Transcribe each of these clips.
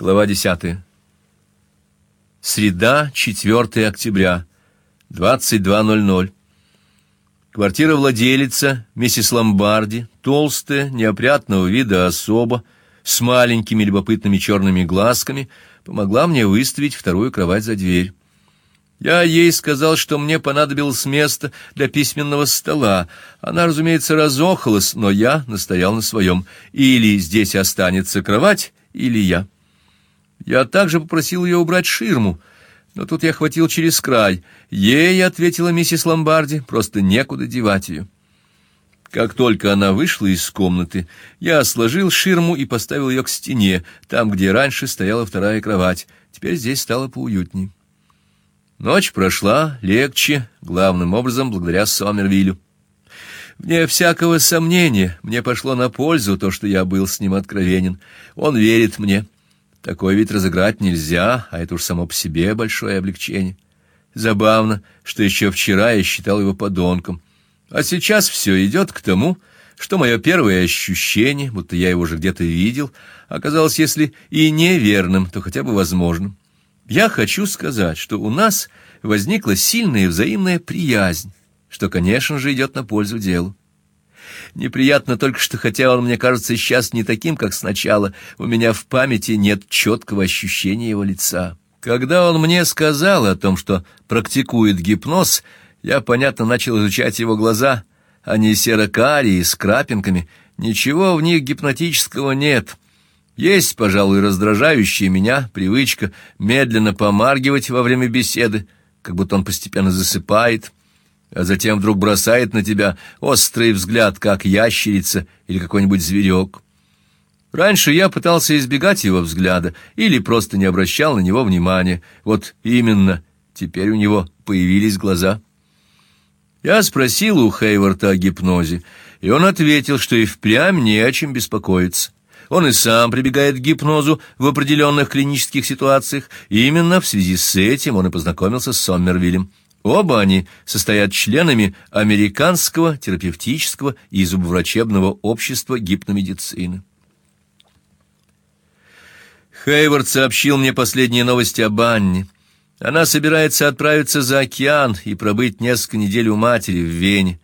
Глава 10. Среда, 4 октября, 22:00. Квартира владелица, миссис Ломбарди, толстая, неопрятного вида особа с маленькими любопытными черными глазками, помогла мне выставить вторую кровать за дверь. Я ей сказал, что мне понадобилось место для письменного стола. Она, разумеется, разохалась, но я настоял на своем. Или здесь останется кровать, или я. Я также попросил ее убрать ширму, но тут я хватил через край. Ей ответила миссис Ломбарди, просто некуда девать ее. Как только она вышла из комнаты, я сложил ширму и поставил ее к стене, там, где раньше стояла вторая кровать. Теперь здесь стало поуютней. Ночь прошла легче, главным образом благодаря Сомервилю. Вне всякого сомнения, мне пошло на пользу то, что я был с ним откровенен. Он верит мне. Такой вид разыграть нельзя, а это уж само по себе большое облегчение. Забавно, что еще вчера я считал его подонком, а сейчас все идет к тому, что мое первое ощущение, будто я его уже где-то видел, оказалось, если и неверным, то хотя бы возможным. Я хочу сказать, что у нас возникла сильная взаимная приязнь, что, конечно же, идет на пользу делу. Неприятно только, что хотя он мне кажется сейчас не таким, как сначала, у меня в памяти нет четкого ощущения его лица. Когда он мне сказал о том, что практикует гипноз, я, понятно, начал изучать его глаза. Они серо-карие, с крапинками. Ничего в них гипнотического нет. Есть, пожалуй, раздражающая меня привычка медленно помаргивать во время беседы, как будто он постепенно засыпает а затем вдруг бросает на тебя острый взгляд, как ящерица или какой-нибудь зверек. Раньше я пытался избегать его взгляда или просто не обращал на него внимания. Вот именно, теперь у него появились глаза. Я спросил у Хейворта о гипнозе, и он ответил, что и впрямь не о чем беспокоиться. Он и сам прибегает к гипнозу в определенных клинических ситуациях, и именно в связи с этим он и познакомился с Соммервиллем. Оба они состоят членами Американского терапевтического и зубоврачебного общества гипномедицины. Хейвард сообщил мне последние новости об Анне. Она собирается отправиться за океан и пробыть несколько недель у матери в Вене.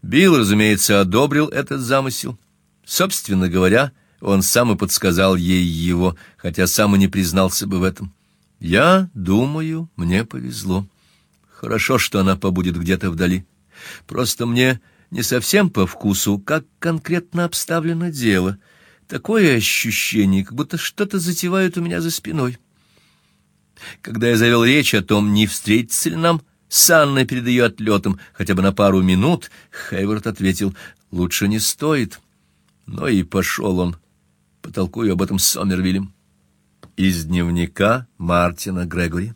Билл, разумеется, одобрил этот замысел. Собственно говоря, он сам и подсказал ей его, хотя сам и не признался бы в этом. Я думаю, мне повезло. Хорошо, что она побудет где-то вдали. Просто мне не совсем по вкусу, как конкретно обставлено дело. Такое ощущение, как будто что-то затевают у меня за спиной. Когда я завел речь о том, не встретиться ли нам с Анной перед ее отлетом хотя бы на пару минут, Хейвард ответил, лучше не стоит. Но и пошел он. Потолкую об этом с Сомервиллем. Из дневника Мартина Грегори.